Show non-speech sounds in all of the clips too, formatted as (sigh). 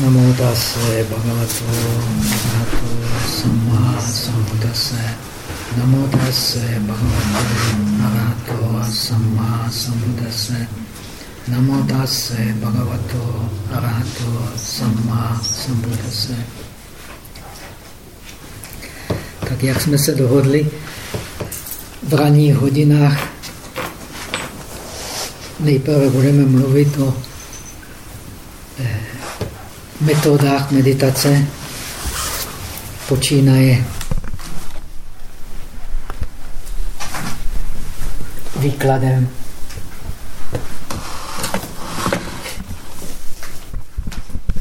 Namo tase bhagavato arahato samma sambuddhase. Namo tase bhagavato arahato samma sambuddhase. Namo tase bhagavato arahato samma sambuddhase. Tak jak jsme se dohodli, v ranních hodinách nejprve budeme mluvit o eh, metodách meditace, počínaje výkladem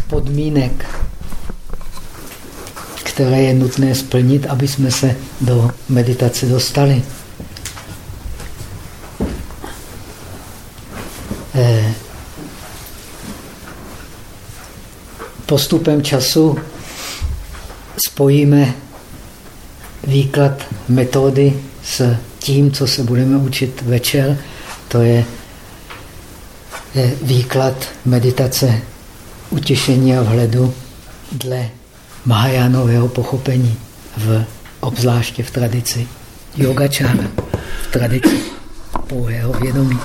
podmínek, které je nutné splnit, aby jsme se do meditace dostali. Postupem času spojíme výklad metody s tím, co se budeme učit večer. To je výklad meditace utěšení a vhledu dle Mahajánového pochopení, v, obzvláště v tradici yogačára, v tradici pouhého vědomí.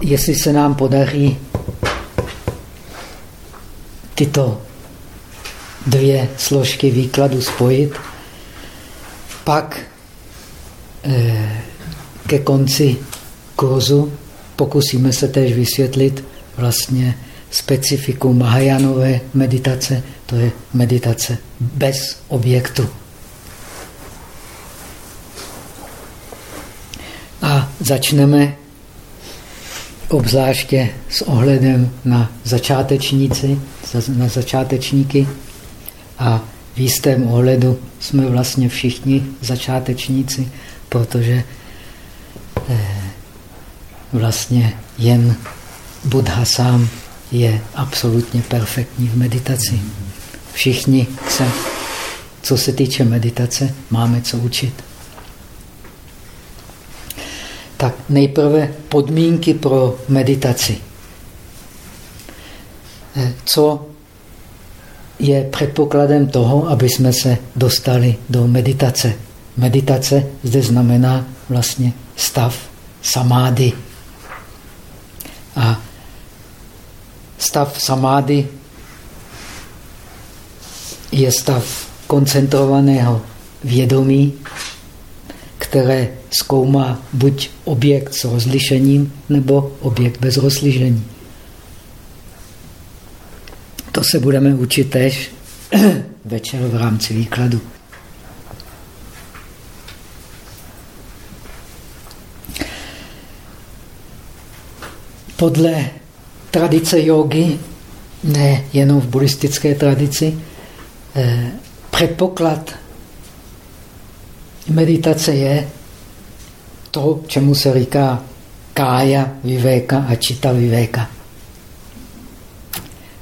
Jestli se nám podaří tyto dvě složky výkladu spojit, pak eh, ke konci kurzu pokusíme se též vysvětlit vlastně specifikum Mahajanové meditace, to je meditace bez objektu. A začneme obzvláště s ohledem na začátečníci, na začátečníky a v jistém ohledu jsme vlastně všichni začátečníci, protože eh, vlastně jen Buddha sám je absolutně perfektní v meditaci. Všichni se, co se týče meditace, máme co učit. Tak nejprve podmínky pro meditaci. Eh, co je předpokladem toho, aby jsme se dostali do meditace. Meditace zde znamená vlastně stav samády. A stav samády je stav koncentrovaného vědomí, které zkoumá buď objekt s rozlišením, nebo objekt bez rozlišení. To se budeme učit tež (clears throat) večer v rámci výkladu. Podle tradice jogy, ne jenom v buddhistické tradici, eh, předpoklad meditace je to, čemu se říká kája vivéka a čita vivéka.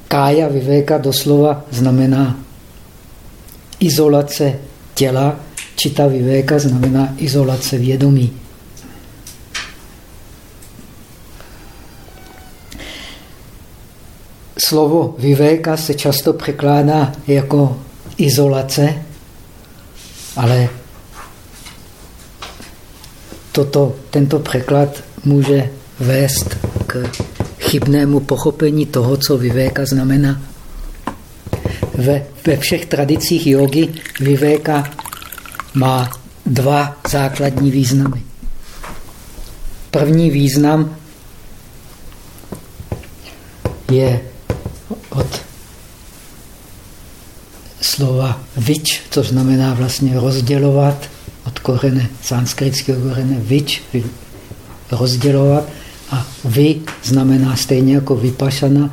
Kája vivéka doslova znamená izolace těla, čita vivéka znamená izolace vědomí. Slovo vivéka se často překládá jako izolace, ale toto, tento překlad může vést k chybnému pochopení toho, co vivéka znamená. Ve, ve všech tradicích jogy vivéka má dva základní významy. První význam je od slova vič, to znamená vlastně rozdělovat, od korene, sanskritského korene vič, rozdělovat, a vy znamená stejně jako vypašana,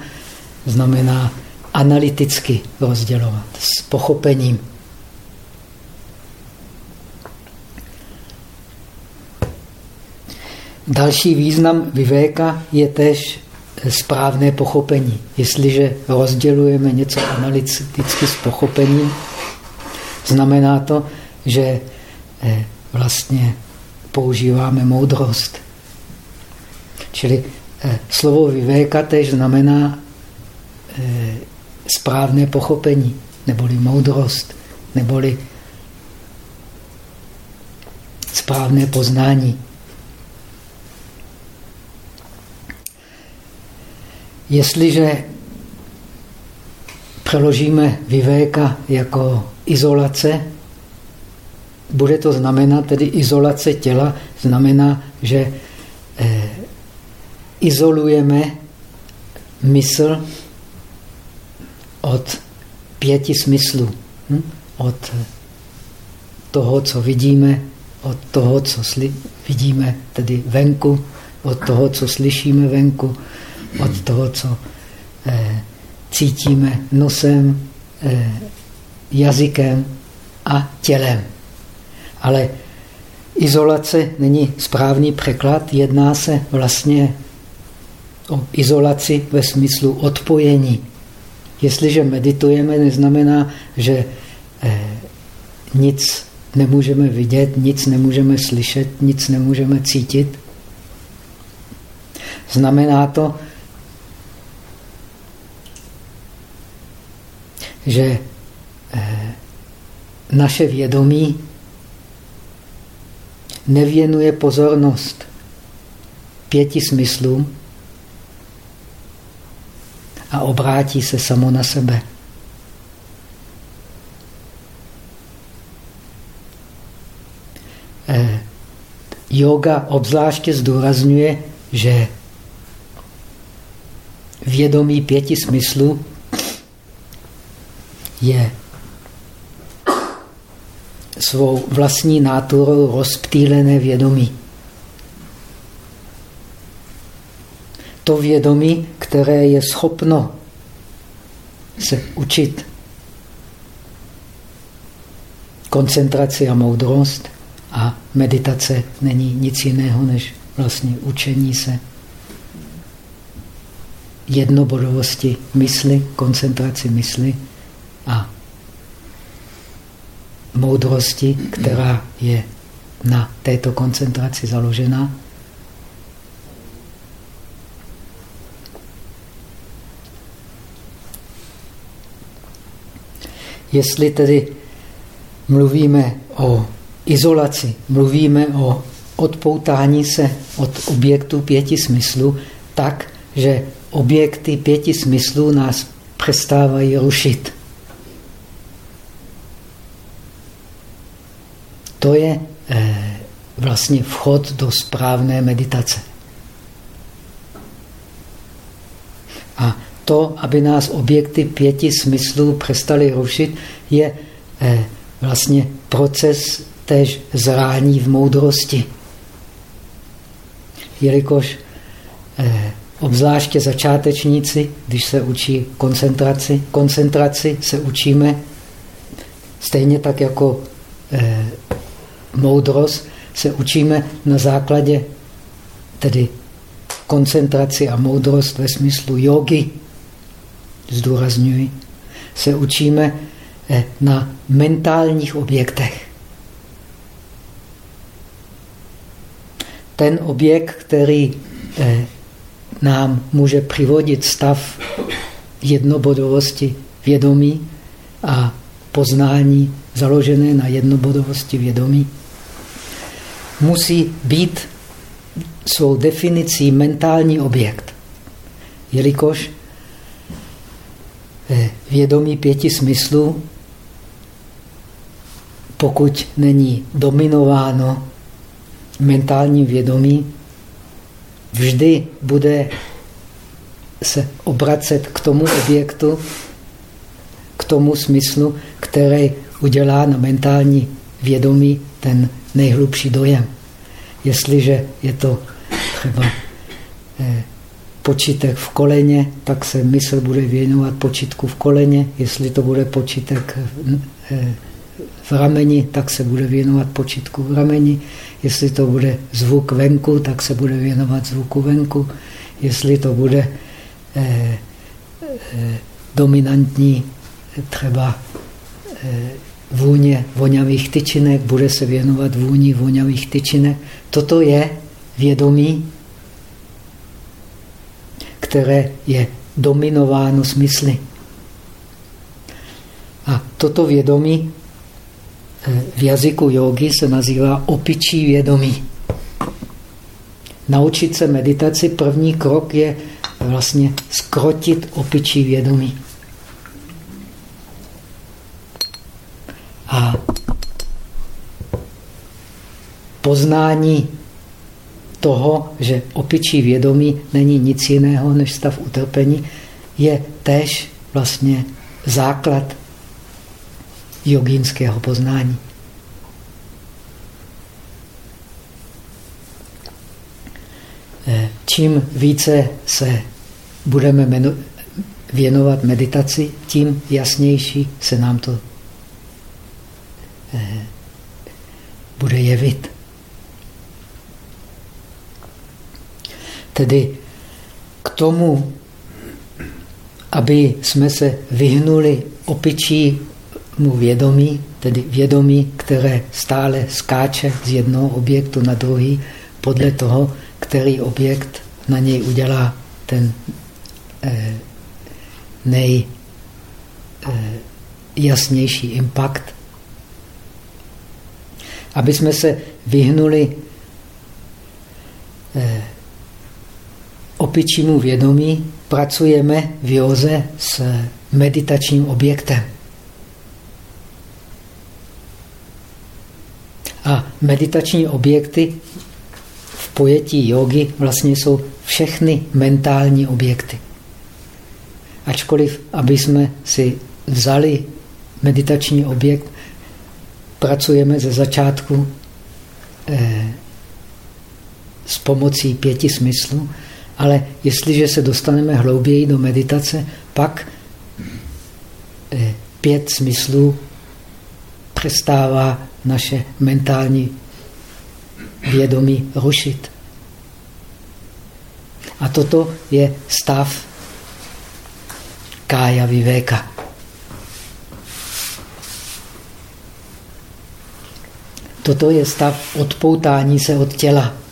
znamená analyticky rozdělovat, s pochopením. Další význam vyvéka je tež správné pochopení. Jestliže rozdělujeme něco analyticky s pochopením, znamená to, že vlastně používáme moudrost. Čili eh, slovo vyvéka tež znamená eh, správné pochopení, neboli moudrost, neboli správné poznání. Jestliže přeložíme vyvéka jako izolace, bude to znamenat, tedy izolace těla, znamená, že eh, izolujeme mysl od pěti smyslů. Hm? Od toho, co vidíme, od toho, co vidíme tedy venku, od toho, co slyšíme venku, od toho, co eh, cítíme nosem, eh, jazykem a tělem. Ale izolace není správný překlad, jedná se vlastně o izolaci ve smyslu odpojení. Jestliže meditujeme, neznamená, že eh, nic nemůžeme vidět, nic nemůžeme slyšet, nic nemůžeme cítit. Znamená to, že eh, naše vědomí nevěnuje pozornost pěti smyslům a obrátí se samo na sebe. Eh, yoga obzvláště zdůrazňuje, že vědomí pěti smyslů je svou vlastní náturou rozptýlené vědomí. To vědomí, které je schopno se učit koncentraci a moudrost a meditace není nic jiného než vlastně učení se jednobodovosti mysli, koncentraci mysli a moudrosti, která je na této koncentraci založená. Jestli tedy mluvíme o izolaci, mluvíme o odpoutání se od objektu pěti smyslů, tak, že objekty pěti smyslů nás přestávají rušit. To je eh, vlastně vchod do správné meditace. A to, aby nás objekty pěti smyslů přestaly rušit, je eh, vlastně proces též zrání v moudrosti. Jelikož eh, obzvláště začátečníci, když se učí koncentraci, koncentraci se učíme stejně tak jako moudrost se učíme na základě tedy koncentraci a moudrost ve smyslu jogy, zdůrazňuji, se učíme eh, na mentálních objektech. Ten objekt, který eh, nám může přivodit stav jednobodovosti vědomí a poznání založené na jednobodovosti vědomí, musí být svou definicí mentální objekt. Jelikož eh, vědomí pěti smyslů, pokud není dominováno mentálním vědomí, vždy bude se obracet k tomu objektu, k tomu smyslu, který udělá na mentální vědomí ten nejhlubší dojem. Jestliže je to třeba eh, počítek v koleně, tak se mysl bude věnovat počítku v koleně. Jestli to bude počítek eh, v rameni, tak se bude věnovat počítku v rameni. Jestli to bude zvuk venku, tak se bude věnovat zvuku venku. Jestli to bude eh, dominantní třeba vůně voňavých tyčinek, bude se věnovat vůni voňavých tyčinek. Toto je vědomí, které je dominováno smysly. A toto vědomí eh, v jazyku jogy se nazývá opičí vědomí. Naučit se meditaci, první krok je vlastně skrotit opičí vědomí. A poznání toho, že opičí vědomí není nic jiného než stav utrpení, je též vlastně základ jogínského poznání. Eh, čím více se budeme věnovat meditaci, tím jasnější se nám to eh, bude jevit. Tedy k tomu, aby jsme se vyhnuli opičímu vědomí, tedy vědomí, které stále skáče z jednoho objektu na druhý, podle toho, který objekt na něj udělá ten eh, nejjasnější eh, impact. Aby jsme se vyhnuli eh, opičímu vědomí, pracujeme v józe s meditačním objektem. A meditační objekty v pojetí jogy vlastně jsou všechny mentální objekty. Ačkoliv, aby jsme si vzali meditační objekt, pracujeme ze začátku eh, s pomocí pěti smyslů, ale jestliže se dostaneme hlouběji do meditace, pak eh, pět smyslů přestává naše mentální vědomí rušit. A toto je stav kája vivéka. Toto je stav odpoutání se od těla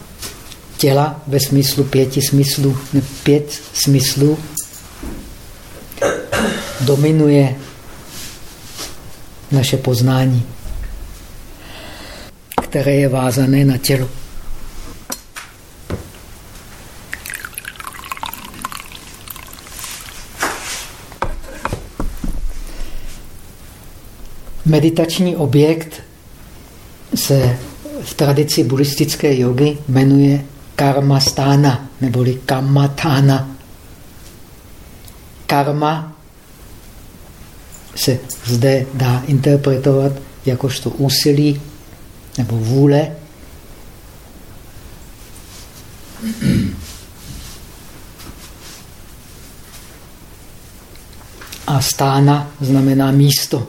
těla ve smyslu pěti smyslů. Pět smyslů dominuje naše poznání, které je vázané na tělo. Meditační objekt se v tradici buddhistické jogy jmenuje karma stána, neboli tána. Karma se zde dá interpretovat jakožto úsilí nebo vůle. A stána znamená místo.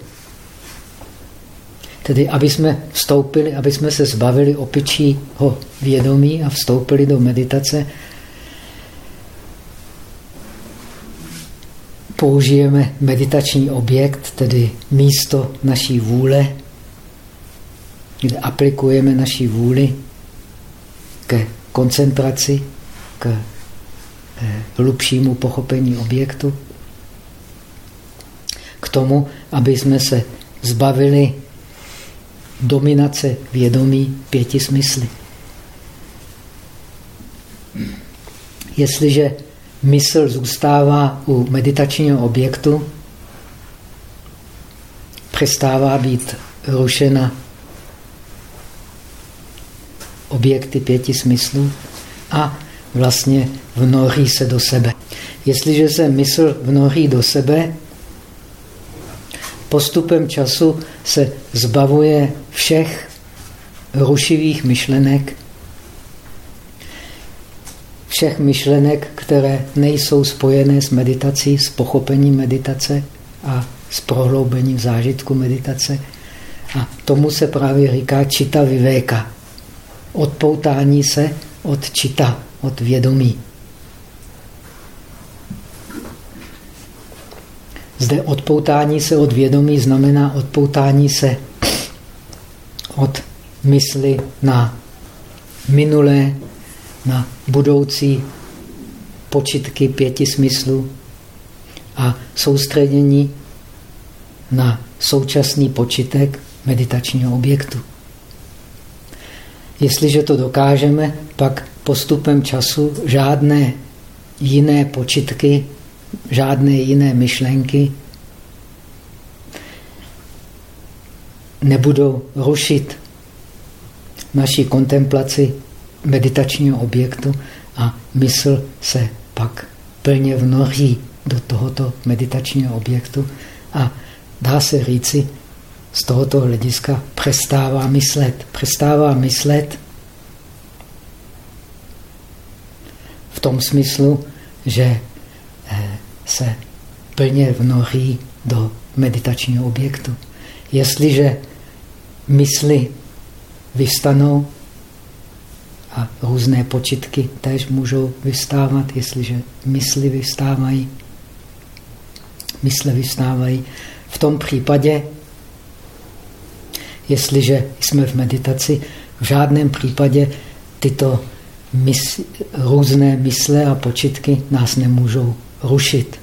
Tedy, aby jsme vstoupili, aby jsme se zbavili opičího vědomí a vstoupili do meditace, použijeme meditační objekt, tedy místo naší vůle, kde aplikujeme naší vůli ke koncentraci, k eh, hlubšímu pochopení objektu, k tomu, aby jsme se zbavili dominace vědomí pěti smysly. Jestliže mysl zůstává u meditačního objektu, přestává být rušena objekty pěti smyslů a vlastně vnoří se do sebe. Jestliže se mysl vnoří do sebe, postupem času se zbavuje všech rušivých myšlenek, všech myšlenek, které nejsou spojené s meditací, s pochopením meditace a s prohloubením zážitku meditace. A tomu se právě říká čita vivéka. Odpoutání se od čita, od vědomí. Zde odpoutání se od vědomí znamená odpoutání se od mysli na minulé, na budoucí počitky pěti smyslů a soustředění na současný počitek meditačního objektu. Jestliže to dokážeme, pak postupem času žádné jiné počitky, žádné jiné myšlenky nebudou rušit naší kontemplaci meditačního objektu a mysl se pak plně vnoří do tohoto meditačního objektu a dá se říci, z tohoto hlediska přestává myslet. Přestává myslet v tom smyslu, že se plně vnoří do meditačního objektu. Jestliže mysli vystanou a různé počitky též můžou vystávat, jestliže mysli vystávají, mysle vystávají. V tom případě, jestliže jsme v meditaci, v žádném případě tyto mys různé mysle a počitky nás nemůžou rušit.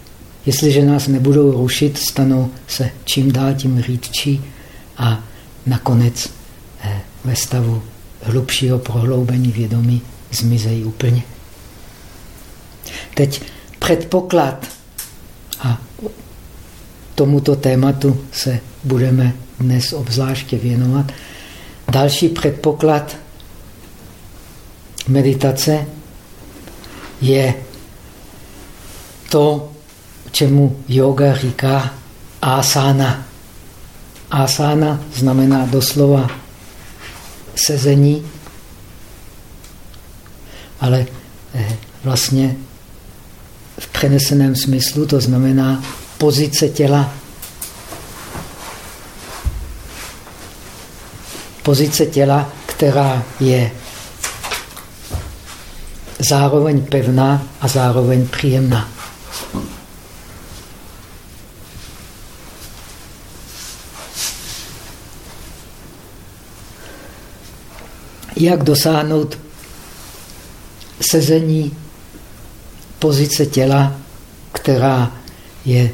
Jestliže nás nebudou rušit, stanou se čím dál tím řídčí a nakonec eh, ve stavu hlubšího prohloubení vědomí zmizejí úplně. Teď předpoklad a tomuto tématu se budeme dnes obzvláště věnovat. Další předpoklad meditace je to, čemu yoga říká asana. Asana znamená doslova sezení, ale eh, vlastně v přeneseném smyslu to znamená pozice těla. Pozice těla, která je zároveň pevná a zároveň příjemná. Jak dosáhnout sezení pozice těla, která je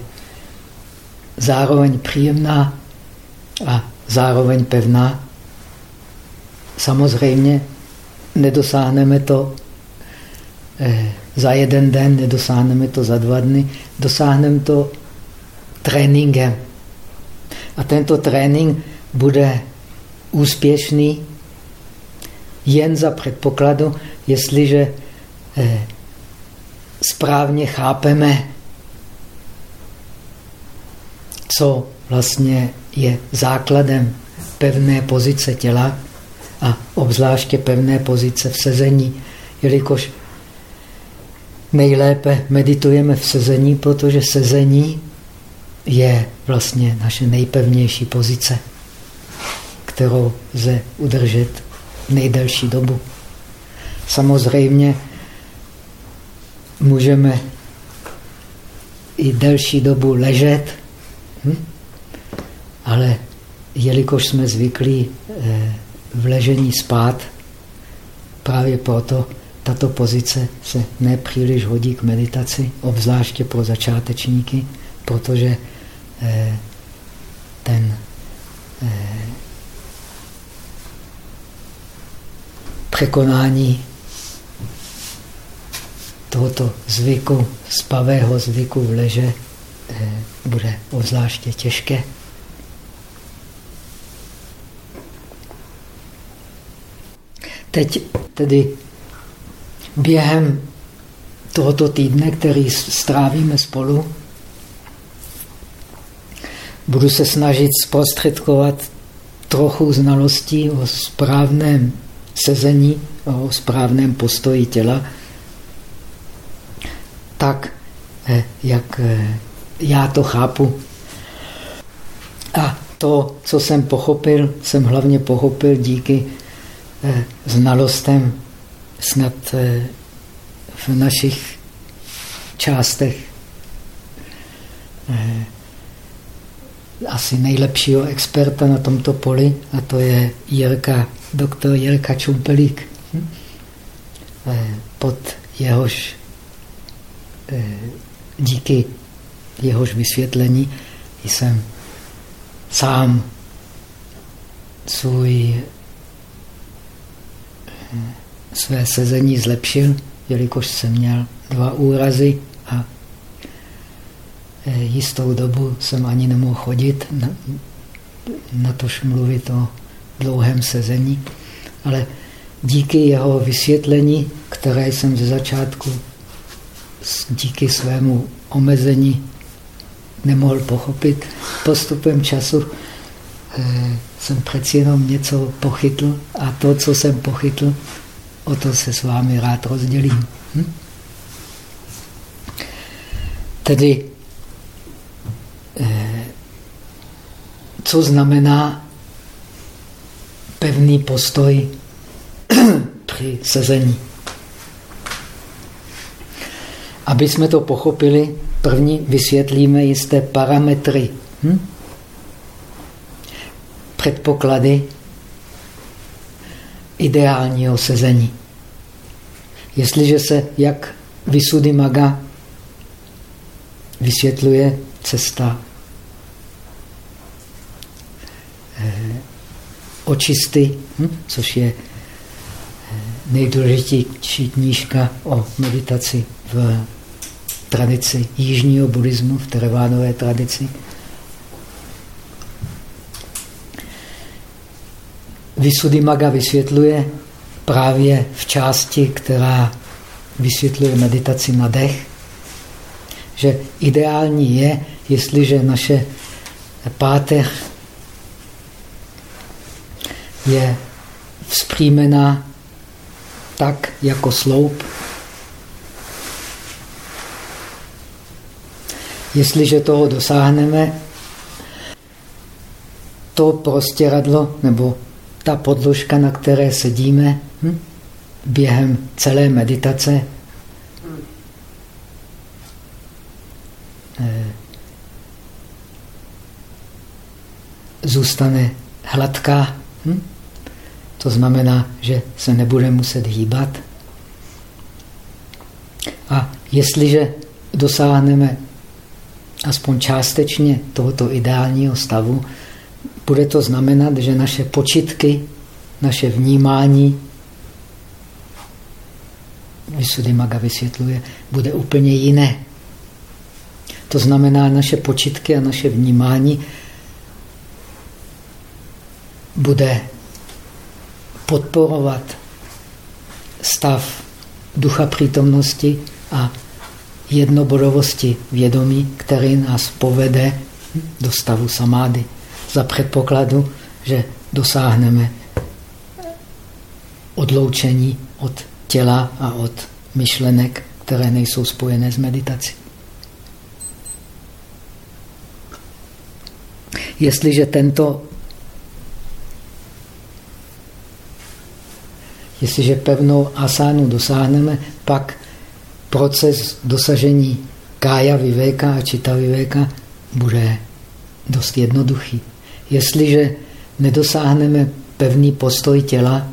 zároveň příjemná a zároveň pevná. Samozřejmě nedosáhneme to eh, za jeden den, nedosáhneme to za dva dny, dosáhneme to tréninkem. A tento trénink bude úspěšný jen za předpokladu, jestliže eh, správně chápeme, co vlastně je základem pevné pozice těla a obzvláště pevné pozice v sezení, jelikož nejlépe meditujeme v sezení, protože sezení je vlastně naše nejpevnější pozice, kterou lze udržet nejdelší dobu. Samozřejmě můžeme i delší dobu ležet, hm? ale jelikož jsme zvyklí eh, v ležení spát, právě proto tato pozice se nepříliš hodí k meditaci, obzvláště pro začátečníky, protože eh, ten eh, překonání tohoto zvyku, spavého zvyku v leže, eh, bude obzvláště těžké. Teď tedy během tohoto týdne, který strávíme spolu, budu se snažit zprostředkovat trochu znalostí o správném sezení, o správném postoji těla, tak, eh, jak eh, já to chápu. A to, co jsem pochopil, jsem hlavně pochopil díky eh, znalostem snad v našich částech asi nejlepšího experta na tomto poli a to je Jirka, doktor Jirka Čumpelík. Hm? Eh, pod jehož eh, díky jehož vysvětlení jsem sám svůj, eh, své sezení zlepšil, jelikož jsem měl dva úrazy a jistou dobu jsem ani nemohl chodit, na, na tož mluvit o dlouhém sezení, ale díky jeho vysvětlení, které jsem ze začátku díky svému omezení nemohl pochopit, postupem času eh, jsem přeci jenom něco pochytl a to, co jsem pochytl, o to se s vámi rád rozdělím. Hm? Tedy, eh, co znamená pevný postoj (clears throat) při sezení. Aby jsme to pochopili, první vysvětlíme jisté parametry, hm? předpoklady ideálního sezení. Jestliže se, jak Maga vysvětluje cesta eh, očisty, hm? což je eh, nejdůležitější knížka o meditaci v tradici jižního buddhismu, v terevánové tradici. Visuddhimaga vysvětluje právě v části, která vysvětluje meditaci na dech, že ideální je, jestliže naše páteř je vzpřímená tak jako sloup. Jestliže toho dosáhneme, to prostěradlo nebo ta podložka, na které sedíme hm, během celé meditace, eh, zůstane hladká. Hm? To znamená, že se nebude muset hýbat. A jestliže dosáhneme aspoň částečně tohoto ideálního stavu, bude to znamenat, že naše počitky, naše vnímání, Maga vysvětluje, bude úplně jiné. To znamená, naše počitky a naše vnímání bude podporovat stav ducha přítomnosti a jednobodovosti vědomí, který nás povede do stavu samády. Za předpokladu, že dosáhneme odloučení od těla a od myšlenek, které nejsou spojené s meditací. Jestliže tento Jestliže pevnou asánu dosáhneme, pak proces dosažení kája vivéka a čita vivéka bude dost jednoduchý. Jestliže nedosáhneme pevný postoj těla,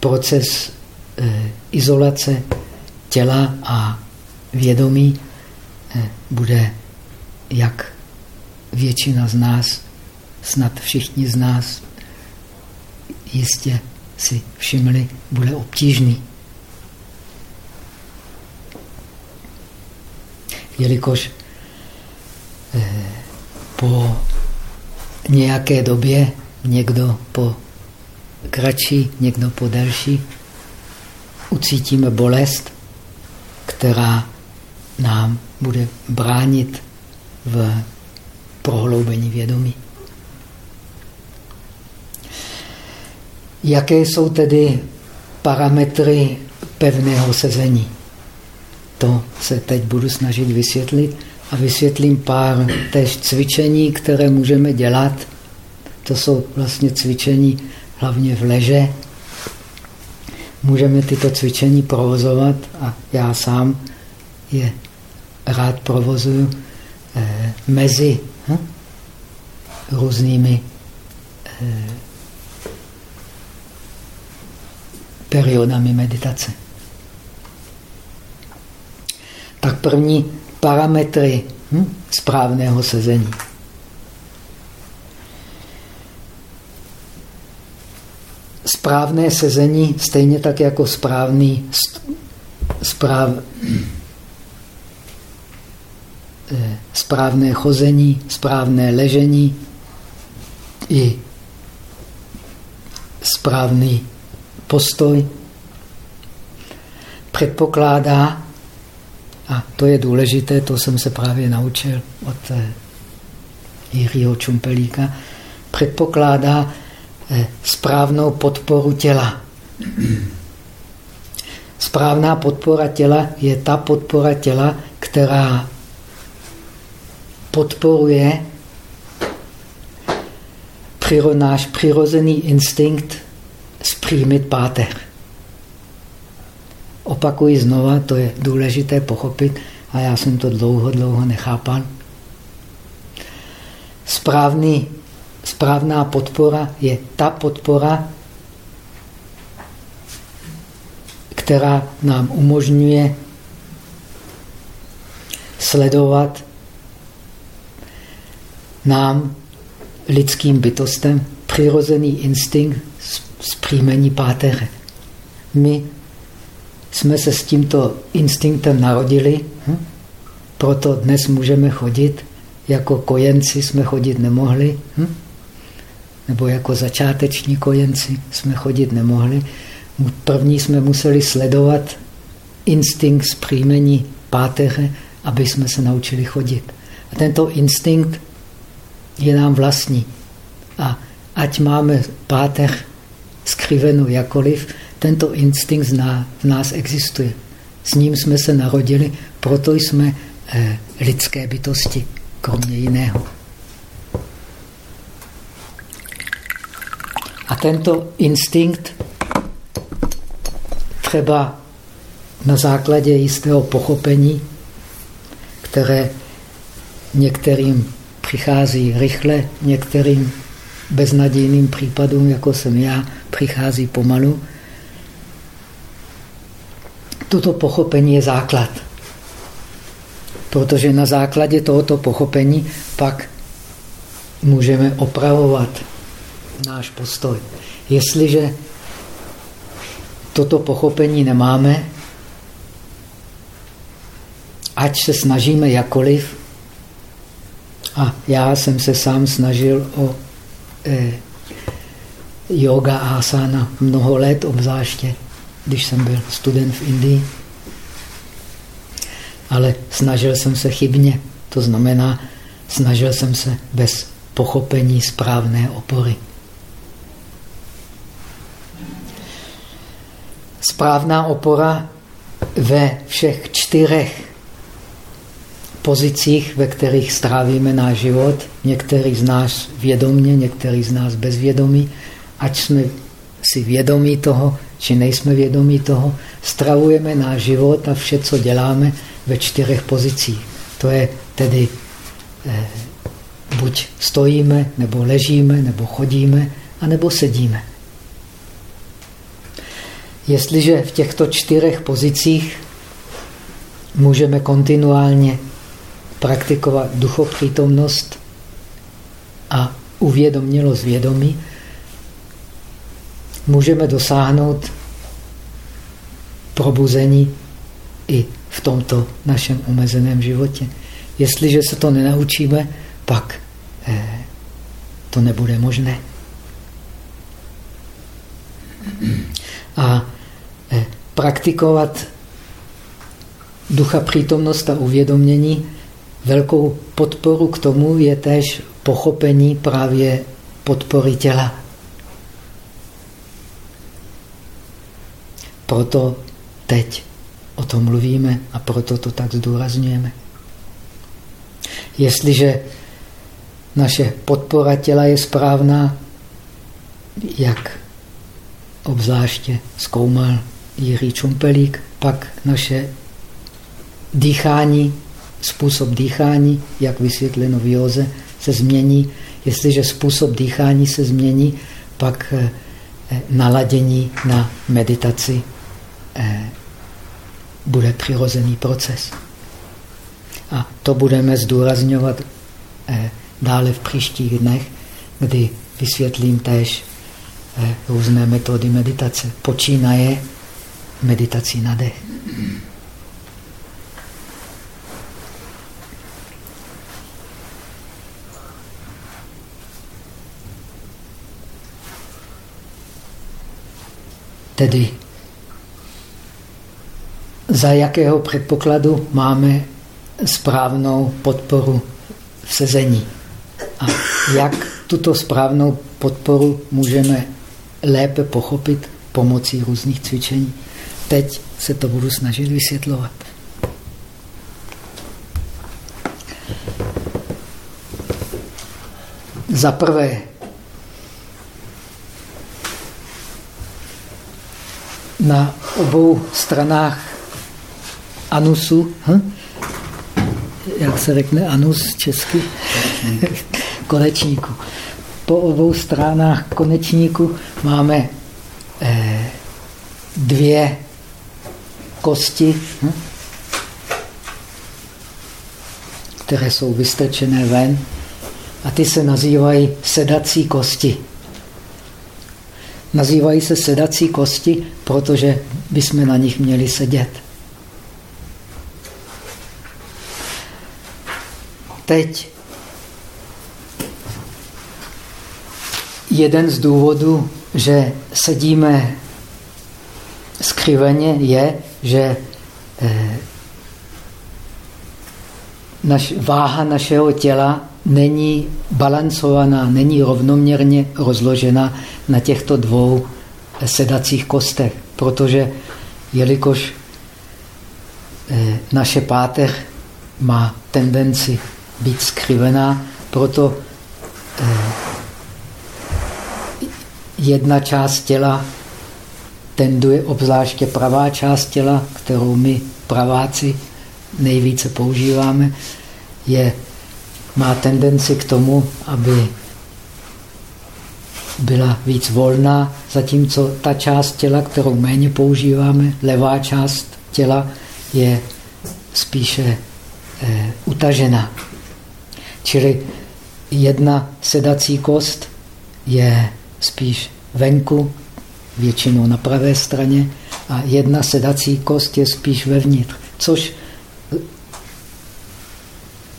proces eh, izolace těla a vědomí eh, bude, jak většina z nás, snad všichni z nás, jistě si všimli, bude obtížný. Jelikož eh, po nějaké době někdo po kratší, někdo po delší ucítíme bolest, která nám bude bránit v prohloubení vědomí. Jaké jsou tedy parametry pevného sezení? To se teď budu snažit vysvětlit a vysvětlím pár též cvičení, které můžeme dělat. To jsou vlastně cvičení hlavně v leže. Můžeme tyto cvičení provozovat a já sám je rád provozuju eh, mezi hm? různými eh, periodami meditace. Tak první parametry hm, správného sezení. Správné sezení, stejně tak jako správný správ, eh, správné chození, správné ležení i správný postoj předpokládá, a to je důležité, to jsem se právě naučil od eh, Jiřího Čumpelíka, předpokládá eh, správnou podporu těla. Správná podpora těla je ta podpora těla, která podporuje náš přirozený instinkt zpřímit páteř. Opakuji znova, to je důležité pochopit a já jsem to dlouho, dlouho nechápal. Správný, správná podpora je ta podpora, která nám umožňuje sledovat nám, lidským bytostem, přirozený instinkt zpříjmení páteře. My jsme se s tímto instinktem narodili, hm? proto dnes můžeme chodit. Jako kojenci jsme chodit nemohli, hm? nebo jako začáteční kojenci jsme chodit nemohli. První jsme museli sledovat instinkt zpříjmení páteře, aby jsme se naučili chodit. A tento instinkt je nám vlastní. A ať máme páteř skřivenou jakoliv, tento instinkt v nás existuje. S ním jsme se narodili, proto jsme eh, lidské bytosti, kromě jiného. A tento instinkt třeba na základě jistého pochopení, které některým přichází rychle, některým beznadějným případům, jako jsem já, přichází pomalu. Toto pochopení je základ. Protože na základě tohoto pochopení pak můžeme opravovat náš postoj. Jestliže toto pochopení nemáme, ať se snažíme jakoliv, a já jsem se sám snažil o eh, yoga asana mnoho let, obzvláště když jsem byl student v Indii. Ale snažil jsem se chybně. To znamená, snažil jsem se bez pochopení správné opory. Správná opora ve všech čtyřech pozicích, ve kterých strávíme náš život, některý z nás vědomně, některý z nás bezvědomí, ať jsme si vědomí toho, či nejsme vědomí toho, stravujeme náš život a vše, co děláme ve čtyřech pozicích. To je tedy eh, buď stojíme, nebo ležíme, nebo chodíme, anebo sedíme. Jestliže v těchto čtyřech pozicích můžeme kontinuálně praktikovat duchopřítomnost a uvědomělost vědomí, můžeme dosáhnout probuzení i v tomto našem omezeném životě. Jestliže se to nenaučíme, pak eh, to nebude možné. A eh, praktikovat ducha přítomnost a uvědomění, velkou podporu k tomu je tež pochopení právě podpory těla. Proto teď o tom mluvíme a proto to tak zdůrazňujeme. Jestliže naše podpora těla je správná, jak obzvláště zkoumal Jiří Čumpelík, pak naše dýchání, způsob dýchání, jak vysvětleno v józe, se změní. Jestliže způsob dýchání se změní, pak eh, naladění na meditaci bude přirozený proces. A to budeme zdůrazňovat eh, dále v příštích dnech, kdy vysvětlím též různé metody meditace. Počínaje meditací na dech. Tedy za jakého předpokladu máme správnou podporu v sezení. A jak tuto správnou podporu můžeme lépe pochopit pomocí různých cvičení. Teď se to budu snažit vysvětlovat. Za prvé, na obou stranách anusu, hm? jak se řekne anus česky, konečníku. Po obou stranách konečníku máme eh, dvě kosti, hm? které jsou vystrčené ven a ty se nazývají sedací kosti. Nazývají se sedací kosti, protože bychom na nich měli sedět. Teď. Jeden z důvodů, že sedíme skřiveně, je, že eh, naš, váha našeho těla není balancovaná, není rovnoměrně rozložena na těchto dvou sedacích kostech, protože jelikož eh, naše páteř má tendenci být skřivená, proto eh, jedna část těla tenduje, obzvláště pravá část těla, kterou my praváci nejvíce používáme, je, má tendenci k tomu, aby byla víc volná, zatímco ta část těla, kterou méně používáme, levá část těla, je spíše eh, utažena. Čili jedna sedací kost je spíš venku, většinou na pravé straně, a jedna sedací kost je spíš vevnitř, což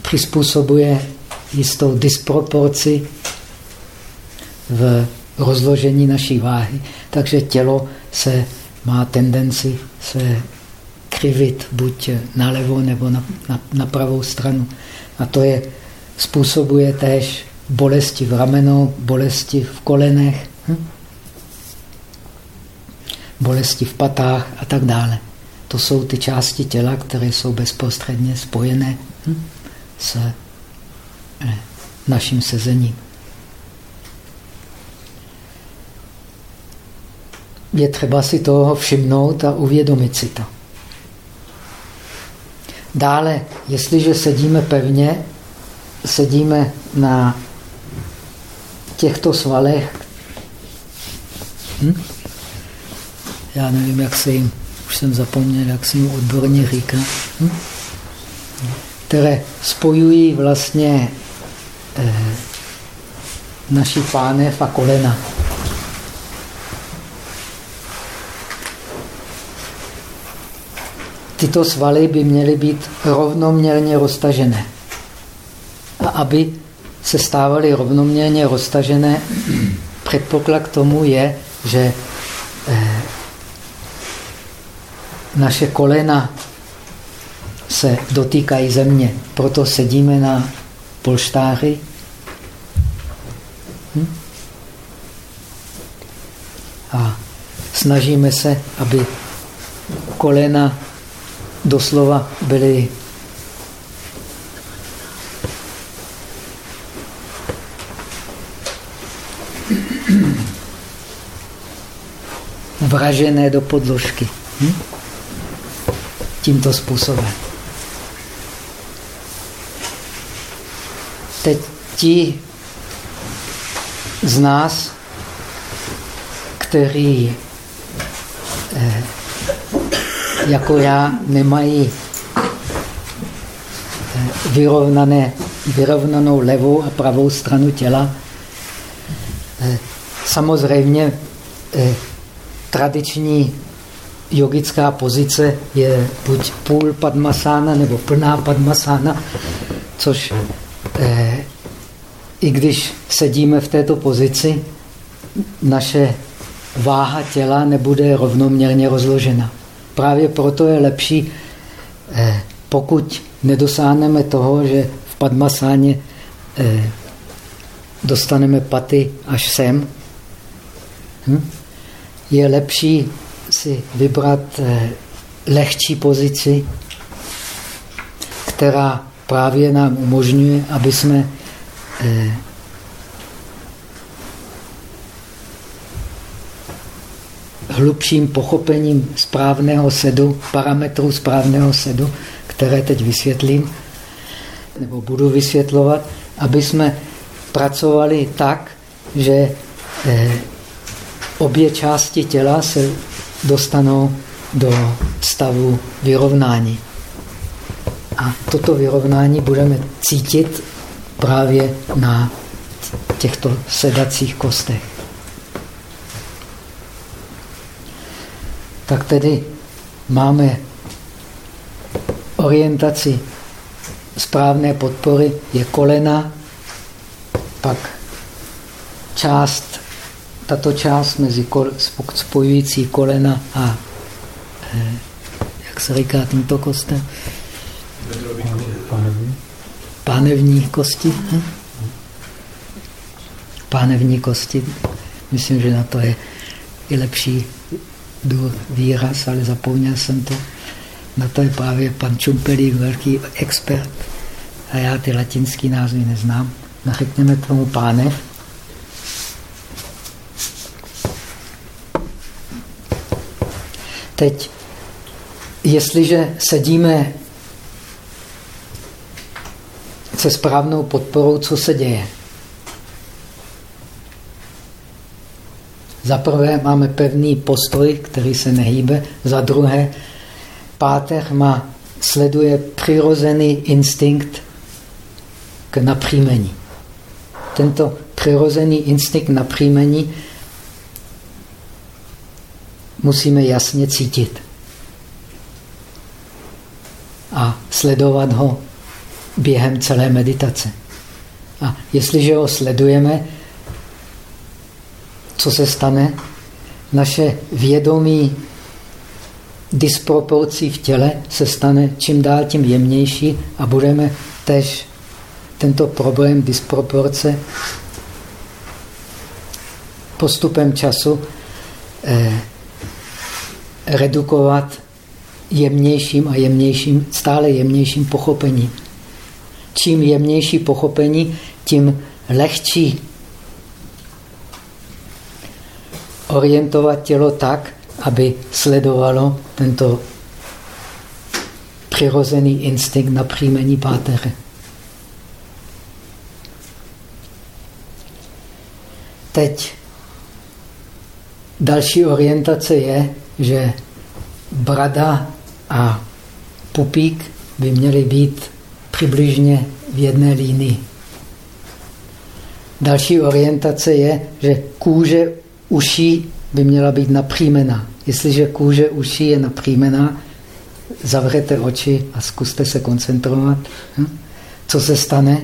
přizpůsobuje jistou disproporci v rozložení naší váhy. Takže tělo se má tendenci se krivit buď nalevo nebo na, na, na pravou stranu. A to je způsobuje též bolesti v ramenou, bolesti v kolenech, hm? bolesti v patách a tak dále. To jsou ty části těla, které jsou bezprostředně spojené hm? s eh, naším sezením. Je třeba si toho všimnout a uvědomit si to. Dále, jestliže sedíme pevně, sedíme na těchto svalech, hm? já nevím, jak se jim, už jsem zapomněl, jak se jim odborně říká, hm? které spojují vlastně eh, naši pánev a kolena. Tyto svaly by měly být rovnoměrně roztažené. Aby se stávaly rovnoměrně roztažené, předpoklad k tomu je, že eh, naše kolena se dotýkají země. Proto sedíme na polštáři. Hm? A snažíme se, aby kolena doslova byly vražené do podložky. Hm? Tímto způsobem. Teď ti, z nás, který eh, jako já nemají eh, vyrovnané, vyrovnanou levou a pravou stranu těla. Eh, samozřejmě tradiční jogická pozice je buď půl padmasána nebo plná padmasána, což i když sedíme v této pozici, naše váha těla nebude rovnoměrně rozložena. Právě proto je lepší, eh, pokud nedosáhneme toho, že v Padmasáně eh, dostaneme paty až sem, hm? Je lepší si vybrat eh, lehčí pozici, která právě nám umožňuje, aby jsme hlubším pochopením správného sedu, parametrů správného sedu, které teď vysvětlím, nebo budu vysvětlovat, aby jsme pracovali tak, že eh, obě části těla se dostanou do stavu vyrovnání. A toto vyrovnání budeme cítit právě na těchto sedacích kostech. tak tedy máme orientaci správné podpory je kolena, pak část, tato část mezi kol, spojující kolena a eh, jak se říká tímto kostem? Pánevní kosti. Hm? Pánevní kosti. Myslím, že na to je i lepší výraz, ale zapomněl jsem to. Na to je právě pan Čumpelík, velký expert. A já ty latinský názvy neznám. Nachykneme tomu pánev. Teď, jestliže sedíme se správnou podporou, co se děje? Za prvé máme pevný postoj, který se nehýbe. Za druhé, páteř má, sleduje přirozený instinkt k napříjmení. Tento přirozený instinkt napříjmení musíme jasně cítit a sledovat ho během celé meditace. A jestliže ho sledujeme, co se stane? Naše vědomí disproporcí v těle se stane čím dál tím jemnější a budeme tež tento problém disproporce postupem času eh, redukovat jemnějším a jemnějším, stále jemnějším pochopením. Čím jemnější pochopení, tím lehčí orientovat tělo tak, aby sledovalo tento přirozený instinkt na příjmení páteře. Teď další orientace je, že brada a pupík by měly být přibližně v jedné línii. Další orientace je, že kůže uší by měla být napřímená. Jestliže kůže uší je napřímená, zavřete oči a zkuste se koncentrovat. Hm? Co se stane?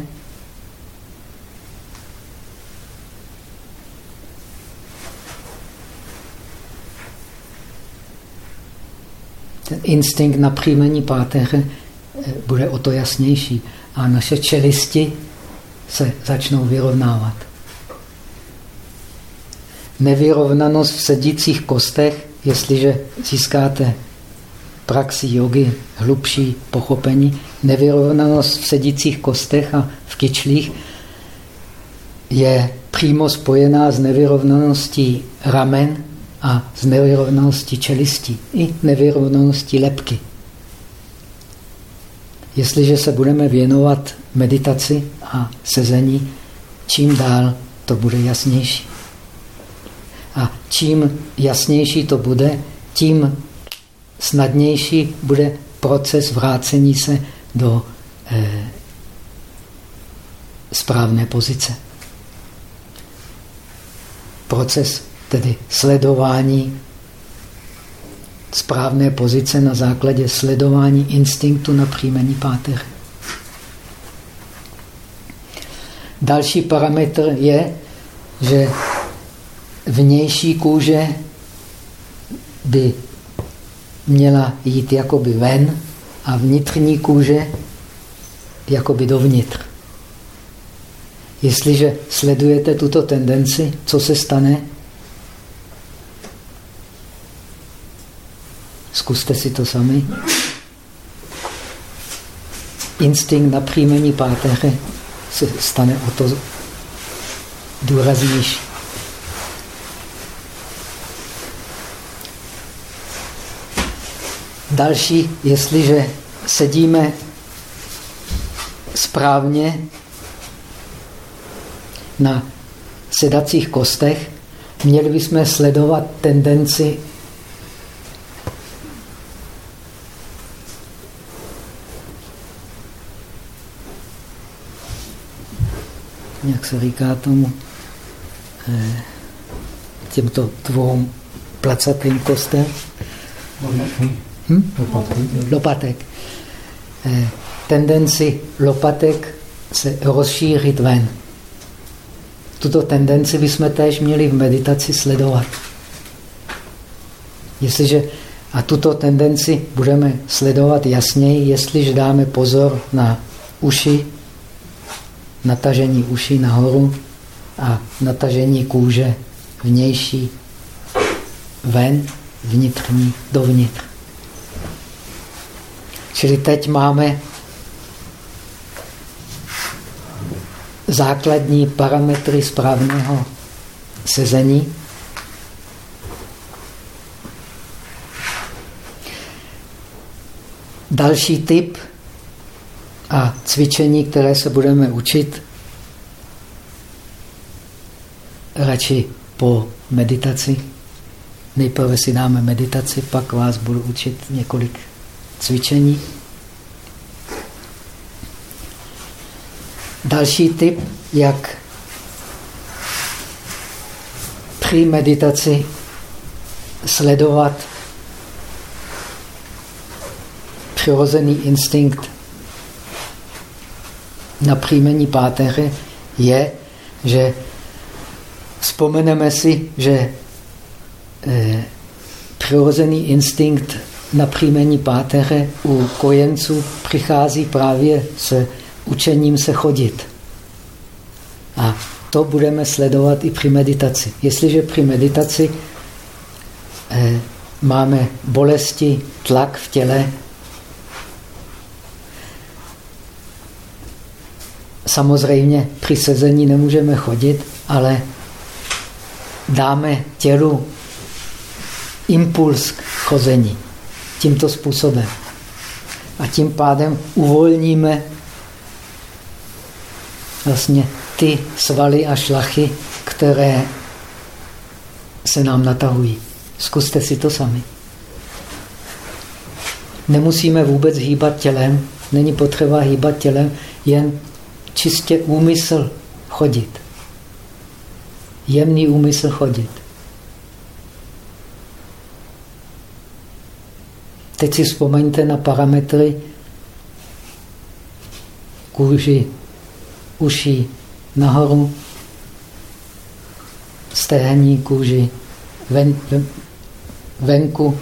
Instinkt napřímení páteře eh, bude o to jasnější. A naše čelisti se začnou vyrovnávat. Nevyrovnanost v sedících kostech, jestliže získáte praxi jogy, hlubší pochopení, nevyrovnanost v sedících kostech a v kyčlích je přímo spojená s nevyrovnaností ramen a s nevyrovnaností čelistí i nevyrovnaností lepky. Jestliže se budeme věnovat meditaci a sezení, čím dál to bude jasnější. A čím jasnější to bude, tím snadnější bude proces vrácení se do eh, správné pozice. Proces tedy sledování správné pozice na základě sledování instinktu na příjmení páteře. Další parametr je, že vnější kůže by měla jít jakoby ven a vnitřní kůže jakoby dovnitř. Jestliže sledujete tuto tendenci, co se stane? Zkuste si to sami. Instinkt na příjmení páteře se stane o to důraznější. Další, jestliže sedíme správně na sedacích kostech, měli bychom sledovat tendenci jak se říká tomu, eh, těmto dvou placatým kostem. Hm? Lopatek. Eh, tendenci lopatek se rozšířit ven. Tuto tendenci bychom též měli v meditaci sledovat. Jestliže a tuto tendenci budeme sledovat jasněji, jestliže dáme pozor na uši, natažení uší nahoru a natažení kůže vnější ven, vnitřní dovnitř. Čili teď máme základní parametry správného sezení. Další typ a cvičení, které se budeme učit, radši po meditaci. Nejprve si dáme meditaci, pak vás budu učit několik cvičení. Další tip, jak při meditaci sledovat přirozený instinkt na příjmení páteře, je, že vzpomeneme si, že eh, přirozený instinkt na příjmení páteře u kojenců přichází právě s učením se chodit. A to budeme sledovat i při meditaci. Jestliže při meditaci eh, máme bolesti, tlak v těle, samozřejmě při sezení nemůžeme chodit, ale dáme tělu impuls k chození tímto způsobem. A tím pádem uvolníme vlastně ty svaly a šlachy, které se nám natahují. Zkuste si to sami. Nemusíme vůbec hýbat tělem, není potřeba hýbat tělem, jen čistě úmysl chodit. Jemný úmysl chodit. Teď si vzpomeňte na parametry kůži, uší nahoru, stehní kůži ven, ven, venku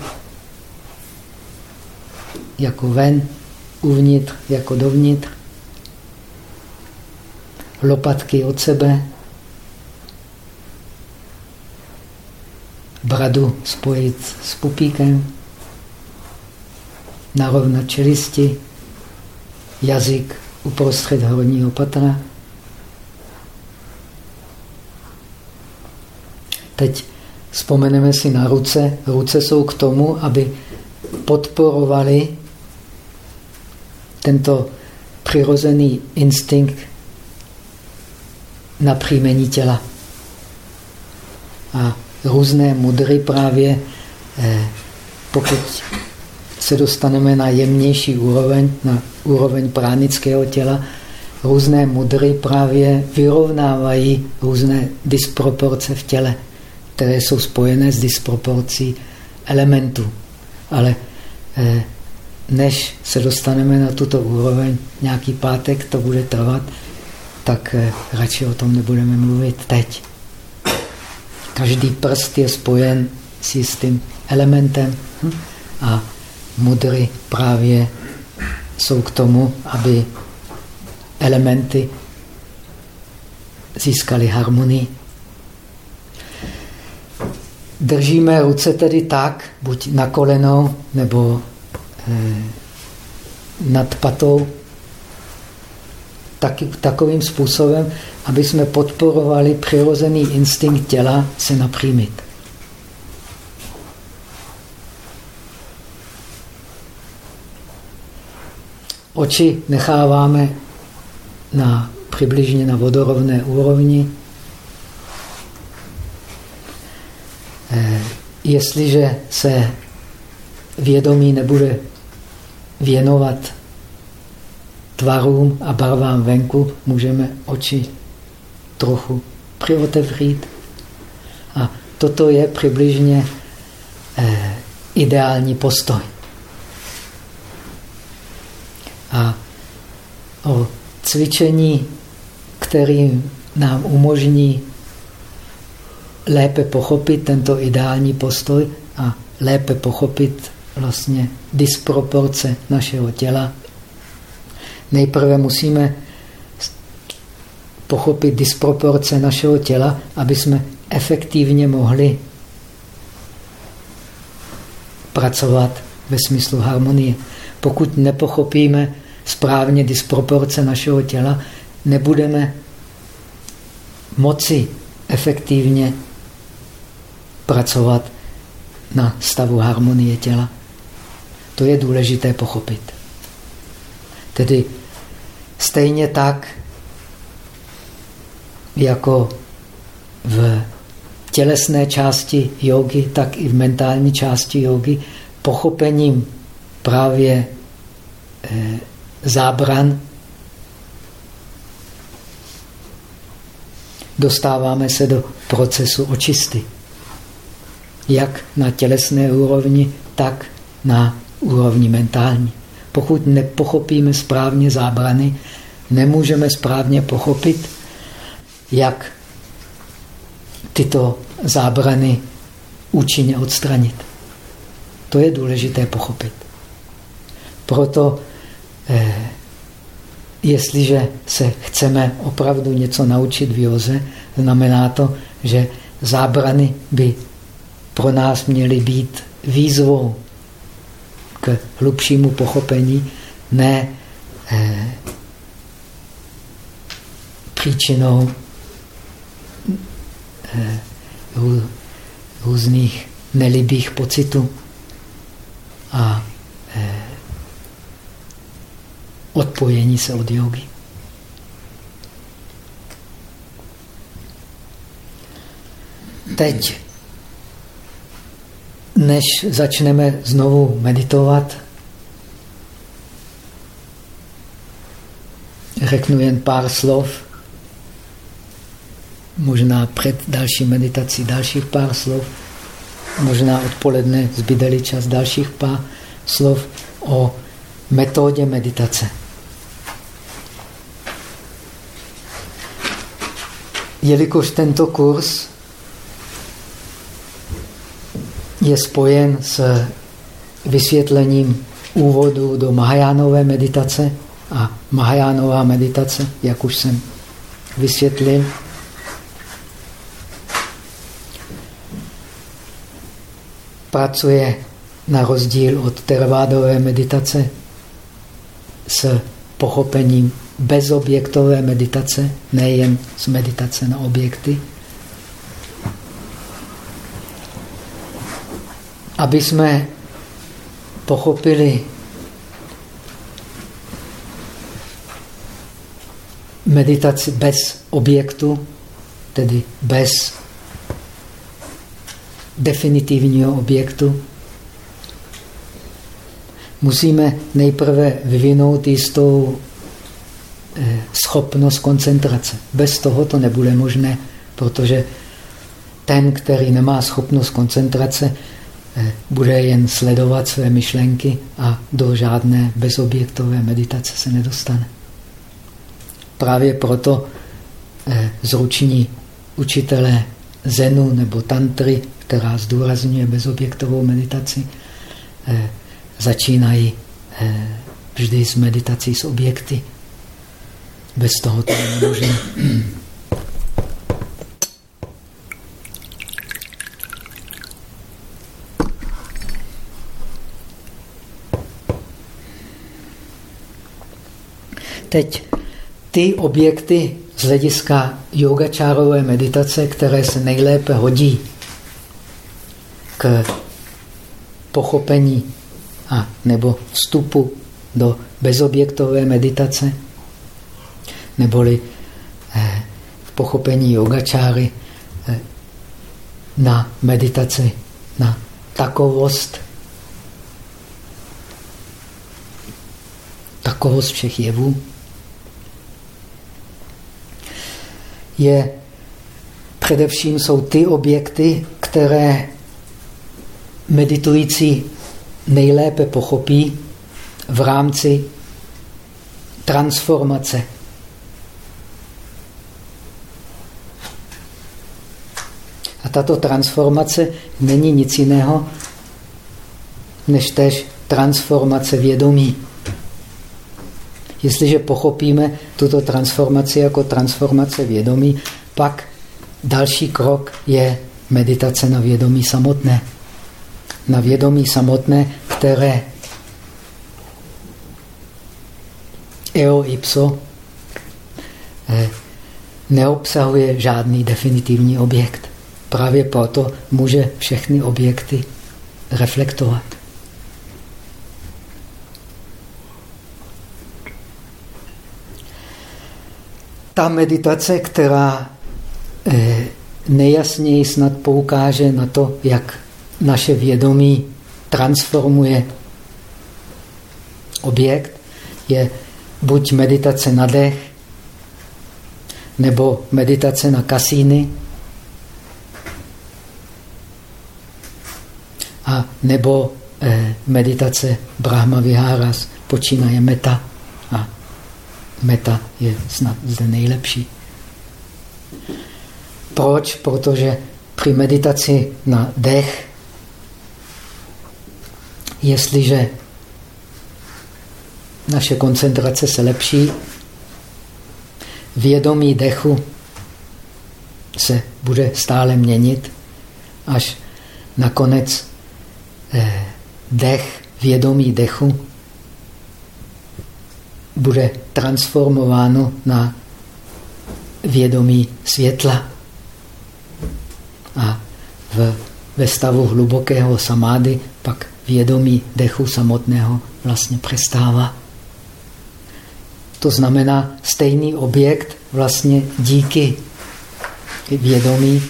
jako ven, uvnitř jako dovnitř, lopatky od sebe, bradu spojit s pupíkem, narovnat čelisti, jazyk uprostřed horního patra. Teď vzpomeneme si na ruce. Ruce jsou k tomu, aby podporovali tento přirozený instinkt na příjmení těla. A různé mudry právě, eh, pokud se dostaneme na jemnější úroveň, na úroveň pránického těla, různé mudry právě vyrovnávají různé disproporce v těle, které jsou spojené s disproporcí elementů. Ale eh, než se dostaneme na tuto úroveň, nějaký pátek to bude trvat, tak eh, radši o tom nebudeme mluvit teď. Každý prst je spojen s jistým elementem hm? a mudry právě jsou k tomu, aby elementy získaly harmonii. Držíme ruce tedy tak, buď na kolenou nebo eh, nad patou, taky, takovým způsobem, aby jsme podporovali přirozený instinkt těla se napřímit. Oči necháváme na, přibližně na vodorovné úrovni. Eh, jestliže se vědomí nebude věnovat tvarům a barvám venku, můžeme oči trochu přiotevřít. A toto je přibližně eh, ideální postoj. A o cvičení, který nám umožní lépe pochopit tento ideální postoj a lépe pochopit vlastně disproporce našeho těla. Nejprve musíme pochopit disproporce našeho těla, aby jsme efektivně mohli pracovat ve smyslu harmonie. Pokud nepochopíme správně disproporce našeho těla, nebudeme moci efektivně pracovat na stavu harmonie těla. To je důležité pochopit. Tedy stejně tak, jako v tělesné části jogy, tak i v mentální části jogy, pochopením právě eh, zábran dostáváme se do procesu očisty. Jak na tělesné úrovni, tak na úrovni mentální. Pokud nepochopíme správně zábrany, nemůžeme správně pochopit, jak tyto zábrany účinně odstranit. To je důležité pochopit. Proto Eh, jestliže se chceme opravdu něco naučit v józe, znamená to, že zábrany by pro nás měly být výzvou k hlubšímu pochopení, ne eh, příčinou eh, různých nelibých pocitů. A eh, odpojení se od jogy. Teď, než začneme znovu meditovat, řeknu jen pár slov, možná před další meditací dalších pár slov, možná odpoledne zbydeli čas dalších pár slov o metodě meditace. jelikož tento kurz je spojen s vysvětlením úvodu do Mahajánové meditace a Mahajánová meditace, jak už jsem vysvětlil, pracuje na rozdíl od tervádové meditace s pochopením bezobjektové meditace, nejen z meditace na objekty, aby jsme pochopili meditaci bez objektu, tedy bez definitivního objektu, musíme nejprve vyvinout jistou eh, schopnost koncentrace. Bez toho to nebude možné, protože ten, který nemá schopnost koncentrace, bude jen sledovat své myšlenky a do žádné bezobjektové meditace se nedostane. Právě proto eh, zruční učitelé Zenu nebo Tantry, která zdůrazňuje bezobjektovou meditaci, eh, začínají vždy s meditací s objekty. Bez toho to není možné. Teď ty objekty z hlediska yogačárové meditace, které se nejlépe hodí k pochopení a nebo vstupu do bezobjektové meditace, neboli eh, v pochopení yogačáry eh, na meditaci na takovost, takovost všech jevů, je především jsou ty objekty, které meditující nejlépe pochopí v rámci transformace. A tato transformace není nic jiného, než tež transformace vědomí. Jestliže pochopíme tuto transformaci jako transformace vědomí, pak další krok je meditace na vědomí samotné. Na vědomí samotné, které eo ipso eh, neobsahuje žádný definitivní objekt. Právě proto může všechny objekty reflektovat. Ta meditace, která eh, nejasněji snad poukáže na to, jak naše vědomí transformuje objekt, je buď meditace na dech, nebo meditace na kasíny, a nebo eh, meditace Brahma Viharas, počínaje meta meta je snad zde nejlepší. Proč? Protože při meditaci na dech, jestliže naše koncentrace se lepší, vědomí dechu se bude stále měnit, až nakonec eh, dech, vědomí dechu bude transformováno na vědomí světla. A v, ve stavu hlubokého samády pak vědomí dechu samotného vlastně přestává. To znamená, stejný objekt vlastně díky vědomí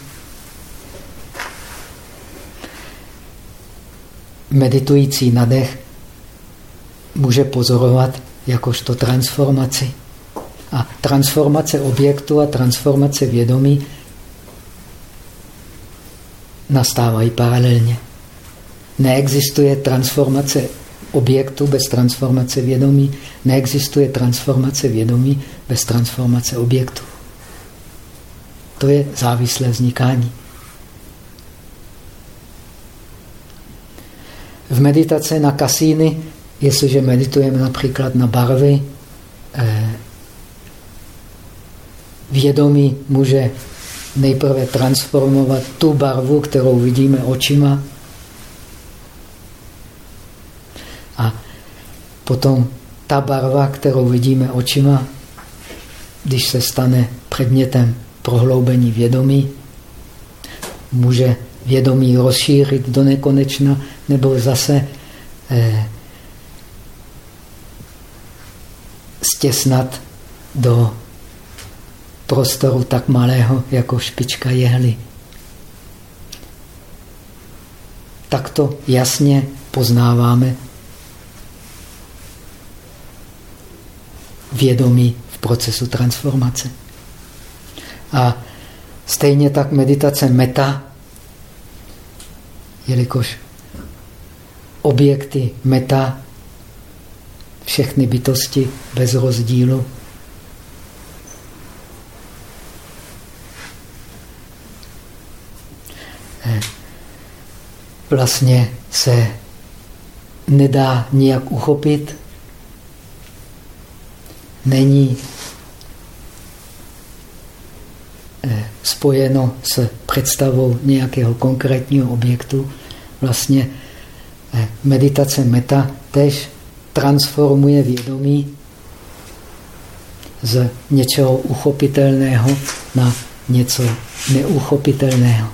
meditující na dech může pozorovat jakožto transformaci. A transformace objektu a transformace vědomí nastávají paralelně. Neexistuje transformace objektu bez transformace vědomí, neexistuje transformace vědomí bez transformace objektu. To je závislé vznikání. V meditaci na kasíny Jestliže meditujeme například na barvy, eh, vědomí může nejprve transformovat tu barvu, kterou vidíme očima, a potom ta barva, kterou vidíme očima, když se stane předmětem prohloubení vědomí, může vědomí rozšířit do nekonečna, nebo zase eh, stěsnat do prostoru tak malého, jako špička jehly. takto jasně poznáváme vědomí v procesu transformace. A stejně tak meditace meta, jelikož objekty meta, všechny bytosti bez rozdílu, eh, vlastně se nedá nijak uchopit, není eh, spojeno s představou nějakého konkrétního objektu. Vlastně eh, meditace meta tež transformuje vědomí z něčeho uchopitelného na něco neuchopitelného.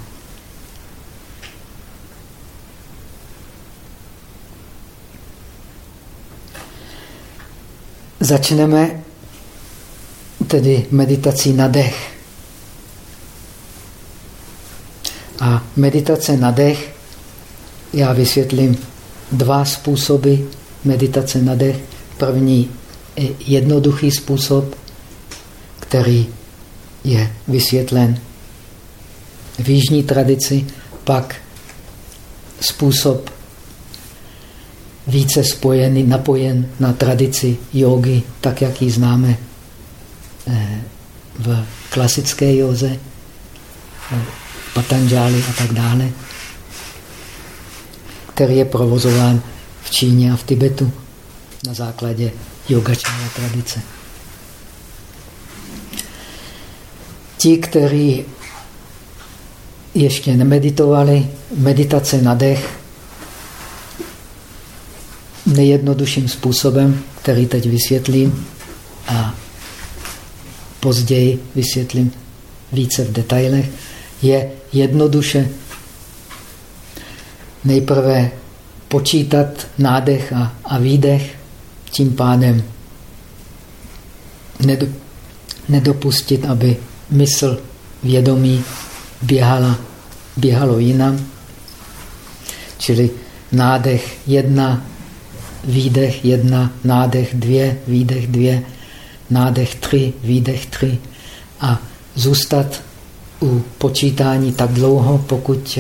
Začneme tedy meditací na dech. A meditace na dech, já vysvětlím dva způsoby meditace na dech. První je jednoduchý způsob, který je vysvětlen v jižní tradici, pak způsob více spojený, napojen na tradici jogy, tak jak ji známe eh, v klasické józe, eh, Patanžáli a tak dále, který je provozován v Číně a v Tibetu na základě yogačné tradice. Ti, kteří ještě nemeditovali, meditace na dech nejjednodušším způsobem, který teď vysvětlím a později vysvětlím více v detailech, je jednoduše nejprve počítat nádech a, a výdech, tím pádem nedopustit, aby mysl vědomí běhala, běhalo jinam. Čili nádech jedna, výdech jedna, nádech dvě, výdech dvě, nádech tři, výdech tři a zůstat u počítání tak dlouho, pokud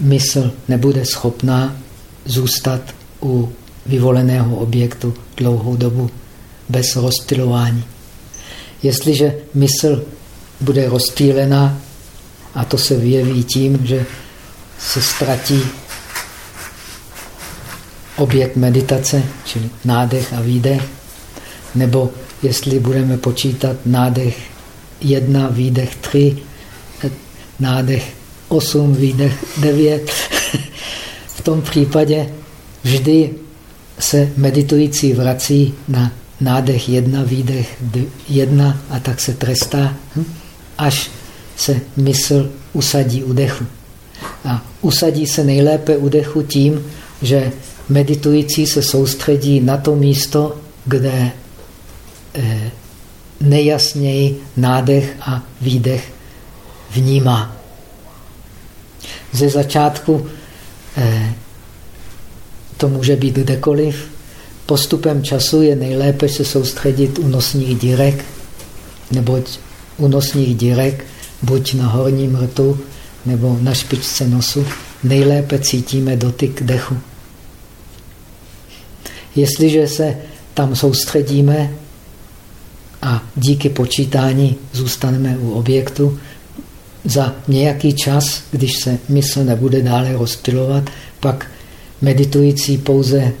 mysl nebude schopná zůstat u vyvoleného objektu dlouhou dobu bez rozstylování. Jestliže mysl bude rozstýlená, a to se vyjeví tím, že se ztratí objekt meditace, čili nádech a výdech, nebo jestli budeme počítat nádech jedna, výdech tři, nádech osm, výdech devět, v tom případě vždy se meditující vrací na nádech jedna, výdech jedna a tak se trestá, hm? až se mysl usadí u dechu. A usadí se nejlépe u dechu tím, že meditující se soustředí na to místo, kde eh, nejasněji nádech a výdech vnímá. Ze začátku to může být kdekoliv. Postupem času je nejlépe se soustředit u nosních dírek, neboť u nosních dírek, buď na horním rtu, nebo na špičce nosu, nejlépe cítíme dotyk dechu. Jestliže se tam soustředíme a díky počítání zůstaneme u objektu, za nějaký čas, když se mysl nebude dále rozptilovat, pak meditující pouze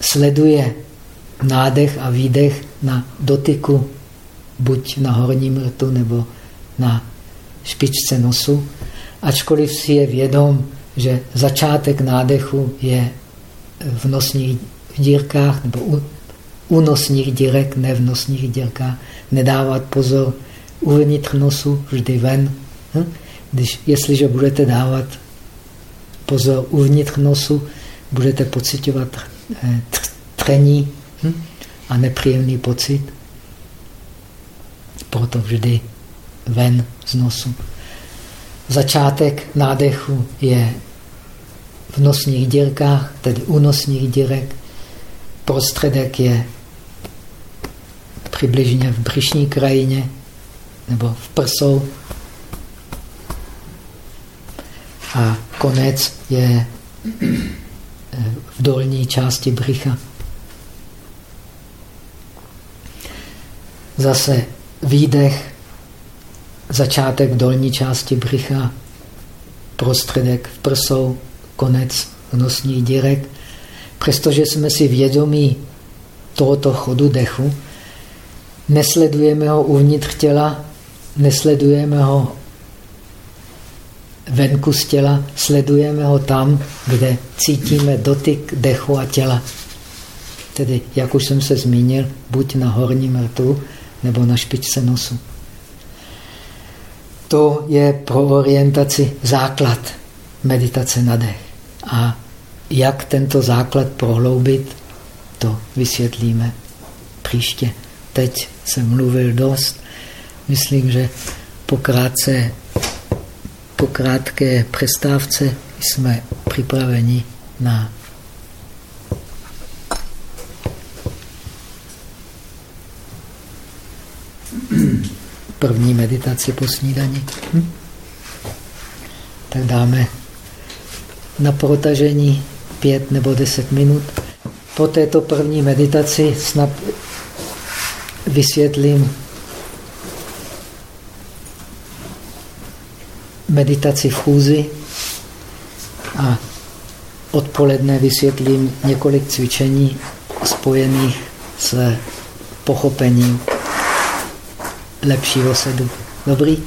sleduje nádech a výdech na dotyku, buď na horním rtu nebo na špičce nosu, ačkoliv si je vědom, že začátek nádechu je v nosních dírkách nebo u, u nosních dírek, ne v nosních dírkách, nedávat pozor uvnitř nosu, vždy ven. Hm? Když, jestliže budete dávat pozor uvnitř nosu, budete pocitovat eh, trení hm? a nepříjemný pocit. Proto vždy ven z nosu. Začátek nádechu je v nosních dírkách, tedy u nosních dírek. Prostředek je přibližně v břišní krajině nebo v prsou. A konec je v dolní části břicha. Zase výdech, začátek v dolní části břicha, prostředek v prsou, konec nosních dírek. Přestože jsme si vědomí tohoto chodu dechu, nesledujeme ho uvnitř těla, nesledujeme ho venku z těla, sledujeme ho tam, kde cítíme dotyk dechu a těla. Tedy, jak už jsem se zmínil, buď na horním rtu, nebo na špičce nosu. To je pro orientaci základ meditace na dech. A jak tento základ prohloubit, to vysvětlíme příště. Teď jsem mluvil dost. Myslím, že po, krátce, po krátké přestávce jsme připraveni na první meditaci po snídani. Hm? Tak dáme na protažení pět nebo deset minut. Po této první meditaci snad vysvětlím meditaci v chůzi a odpoledne vysvětlím několik cvičení spojených s pochopením lepšího sedu. Dobrý?